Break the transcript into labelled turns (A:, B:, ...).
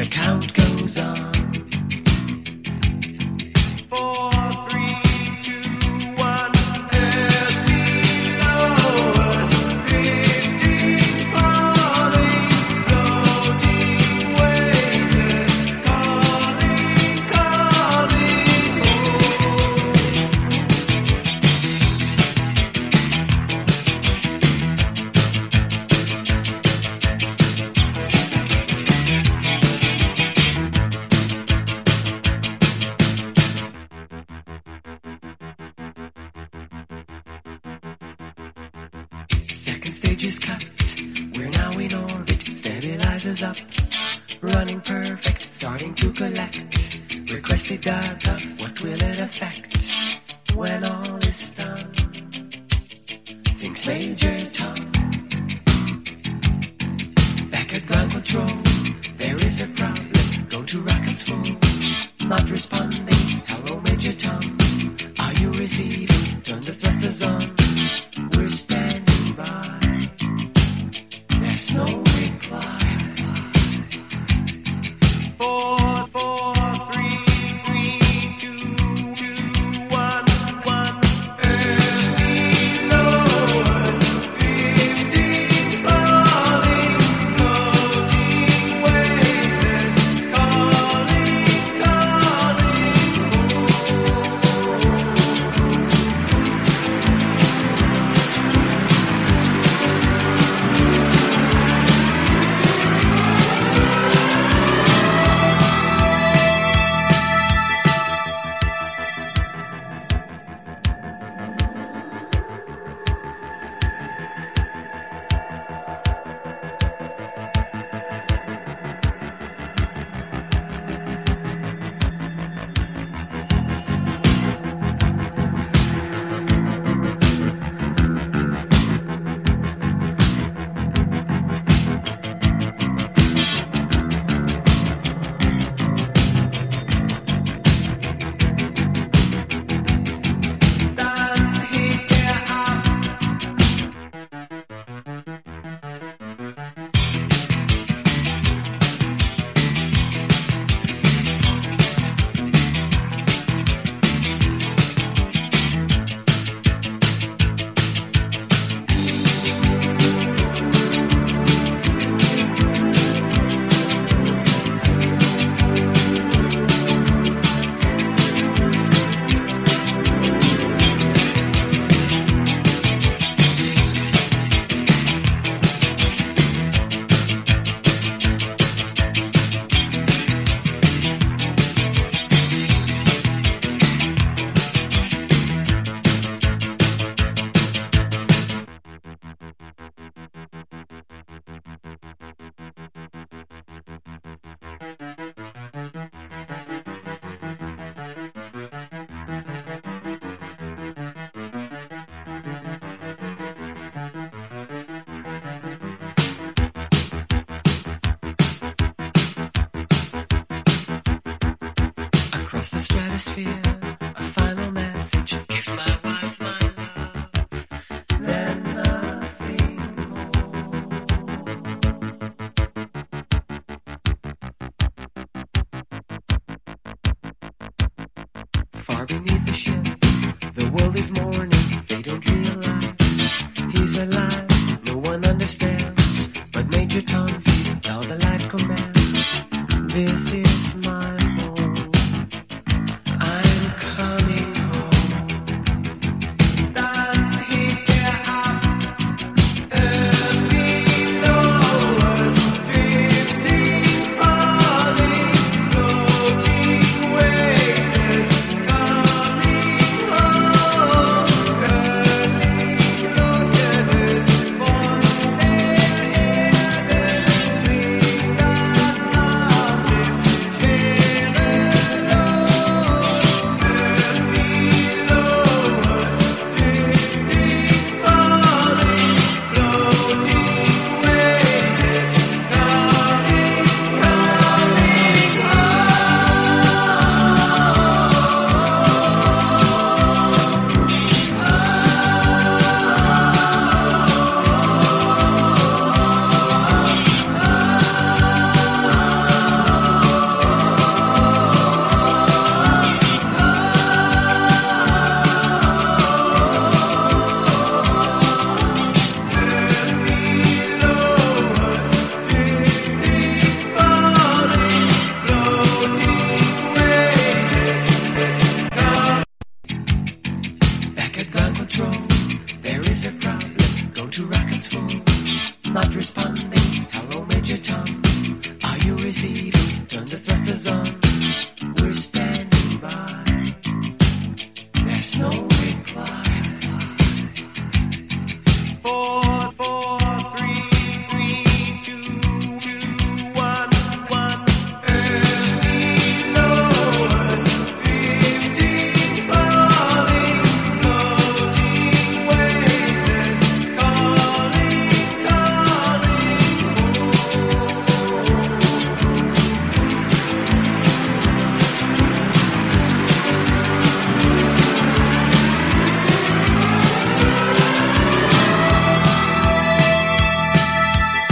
A: The count goes on. Four, Second stage is cut. We're now in orbit. Stabilizers up. Running perfect. Starting to collect. Requested data. What will it affect? When all is done. Thinks Major Tom. Back at ground control. There is a problem. Go to rockets full. Not responding. Hello, Major Tom. Are you receiving? Turn the thrusters on. Beneath the ship, the world is mourning. They don't realize he's alive. No one understands, but Major Tom sees how the light commands. This is your tongue. Are you receiving? Turn the thrusters on.